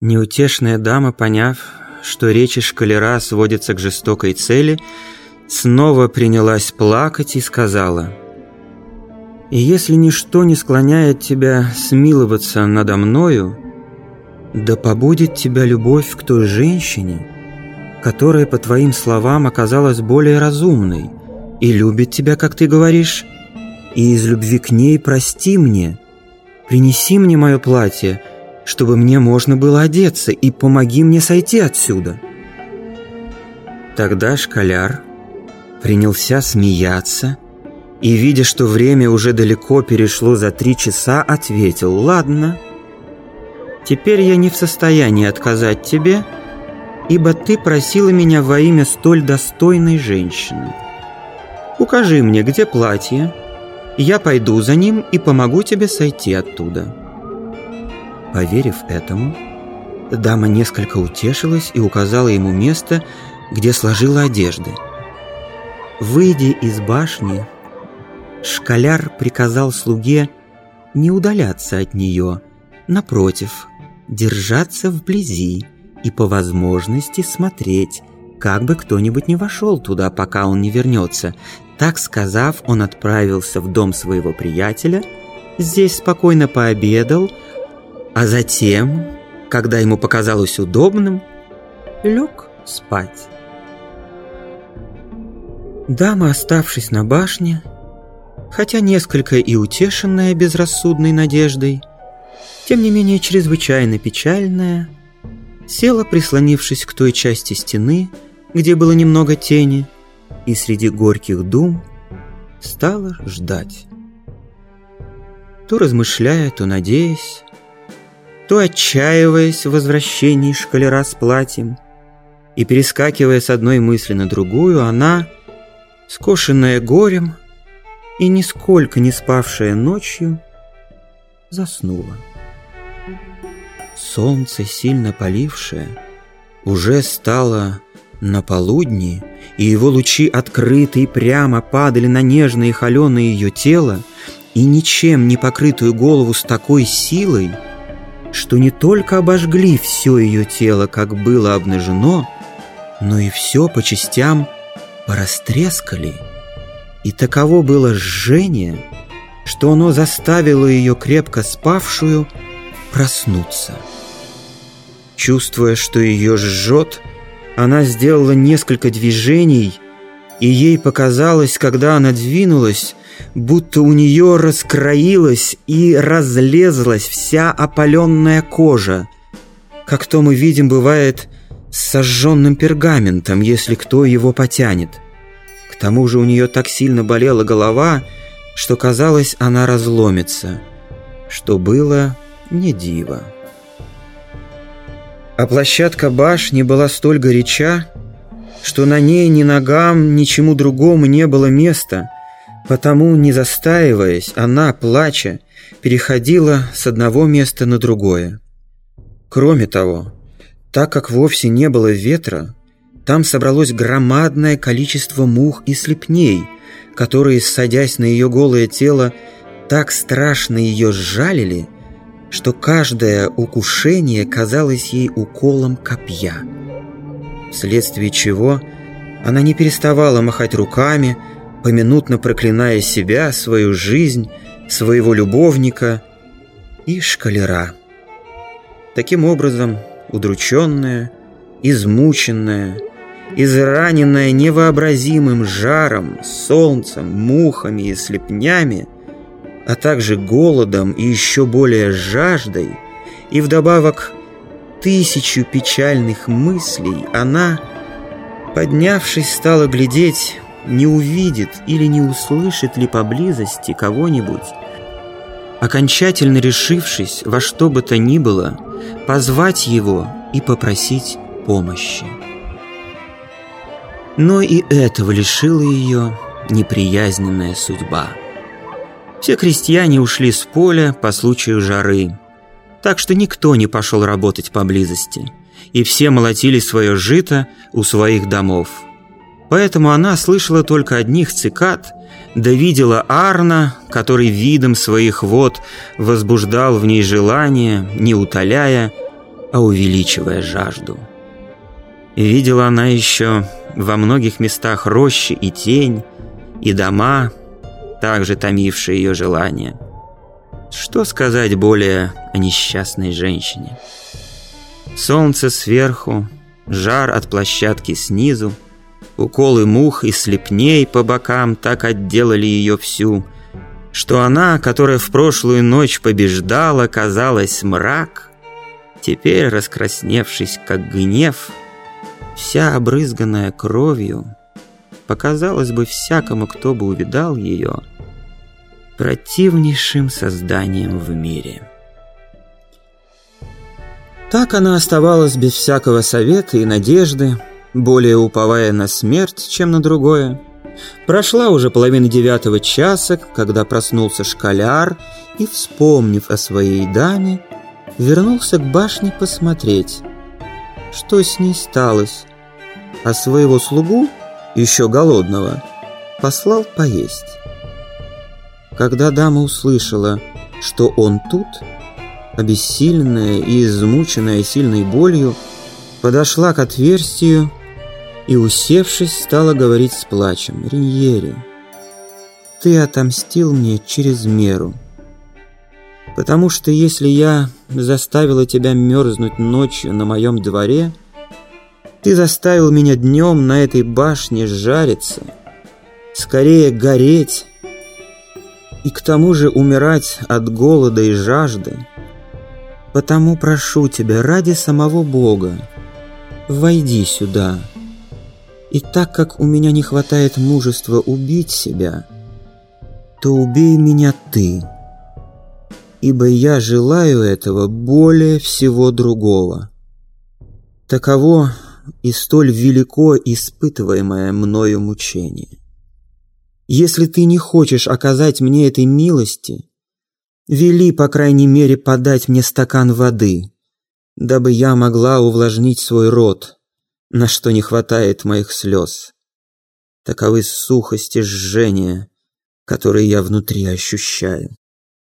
Неутешная дама, поняв, что речи шкалера сводятся к жестокой цели, снова принялась плакать и сказала «И если ничто не склоняет тебя смиловаться надо мною, да побудет тебя любовь к той женщине, которая, по твоим словам, оказалась более разумной и любит тебя, как ты говоришь, и из любви к ней прости мне, принеси мне мое платье, чтобы мне можно было одеться, и помоги мне сойти отсюда». Тогда школяр принялся смеяться и, видя, что время уже далеко перешло за три часа, ответил «Ладно, теперь я не в состоянии отказать тебе, ибо ты просила меня во имя столь достойной женщины. Укажи мне, где платье, я пойду за ним и помогу тебе сойти оттуда». Поверив этому, дама несколько утешилась и указала ему место, где сложила одежды. Выйдя из башни, школяр приказал слуге не удаляться от нее, напротив, держаться вблизи и по возможности смотреть, как бы кто-нибудь не вошел туда, пока он не вернется. Так сказав, он отправился в дом своего приятеля, здесь спокойно пообедал, а затем, когда ему показалось удобным, лег спать. Дама, оставшись на башне, хотя несколько и утешенная безрассудной надеждой, тем не менее чрезвычайно печальная, села, прислонившись к той части стены, где было немного тени, и среди горьких дум стала ждать. То размышляя, то надеясь, то отчаиваясь в возвращении шкалера с платьем, и перескакивая с одной мысли на другую, она, скошенная горем и нисколько не спавшая ночью, заснула. Солнце, сильно полившее, уже стало на полудни, и его лучи открытые прямо падали на нежное и холеное ее тело и ничем не покрытую голову с такой силой, что не только обожгли все ее тело, как было обнажено, но и все по частям порастрескали. И таково было жжение, что оно заставило ее крепко спавшую проснуться. Чувствуя, что ее жжет, она сделала несколько движений, и ей показалось, когда она двинулась, будто у нее раскроилась и разлезлась вся опаленная кожа, как то мы видим бывает с сожженным пергаментом, если кто его потянет. К тому же у нее так сильно болела голова, что казалось, она разломится, что было не диво. А площадка башни была столь горяча, что на ней ни ногам, ничему другому не было места, потому, не застаиваясь, она, плача, переходила с одного места на другое. Кроме того, так как вовсе не было ветра, там собралось громадное количество мух и слепней, которые, садясь на ее голое тело, так страшно ее сжалили, что каждое укушение казалось ей уколом копья. Вследствие чего она не переставала махать руками, поминутно проклиная себя, свою жизнь, своего любовника и шкалера. Таким образом, удрученная, измученная, израненная невообразимым жаром, солнцем, мухами и слепнями, а также голодом и еще более жаждой, и вдобавок тысячу печальных мыслей, она, поднявшись, стала глядеть, не увидит или не услышит ли поблизости кого-нибудь, окончательно решившись во что бы то ни было, позвать его и попросить помощи. Но и этого лишила ее неприязненная судьба. Все крестьяне ушли с поля по случаю жары, так что никто не пошел работать поблизости, и все молотили свое жито у своих домов. Поэтому она слышала только одних цикад, да видела Арна, который видом своих вод возбуждал в ней желание, не утоляя, а увеличивая жажду. видела она еще во многих местах рощи и тень, и дома, также томившие ее желание. Что сказать более о несчастной женщине? Солнце сверху, жар от площадки снизу, уколы мух и слепней по бокам так отделали ее всю, что она, которая в прошлую ночь побеждала, казалась мрак, теперь, раскрасневшись как гнев, вся обрызганная кровью, показалось бы всякому, кто бы увидал ее, противнейшим созданием в мире. Так она оставалась без всякого совета и надежды, более уповая на смерть, чем на другое. Прошла уже половина девятого часа, когда проснулся школяр и, вспомнив о своей даме, вернулся к башне посмотреть, что с ней сталось, а своего слугу, еще голодного, послал поесть. Когда дама услышала, что он тут, обессиленная и измученная сильной болью, подошла к отверстию и, усевшись, стала говорить с плачем. «Риньери, ты отомстил мне через меру, потому что если я заставила тебя мерзнуть ночью на моем дворе, ты заставил меня днем на этой башне жариться, скорее гореть и к тому же умирать от голода и жажды, Потому прошу тебя ради самого Бога, войди сюда. И так как у меня не хватает мужества убить себя, то убей меня ты, ибо я желаю этого более всего другого. Таково и столь велико испытываемое мною мучение. Если ты не хочешь оказать мне этой милости, Вели, по крайней мере, подать мне стакан воды, дабы я могла увлажнить свой рот, на что не хватает моих слез. Таковы сухость и жжение, которые я внутри ощущаю.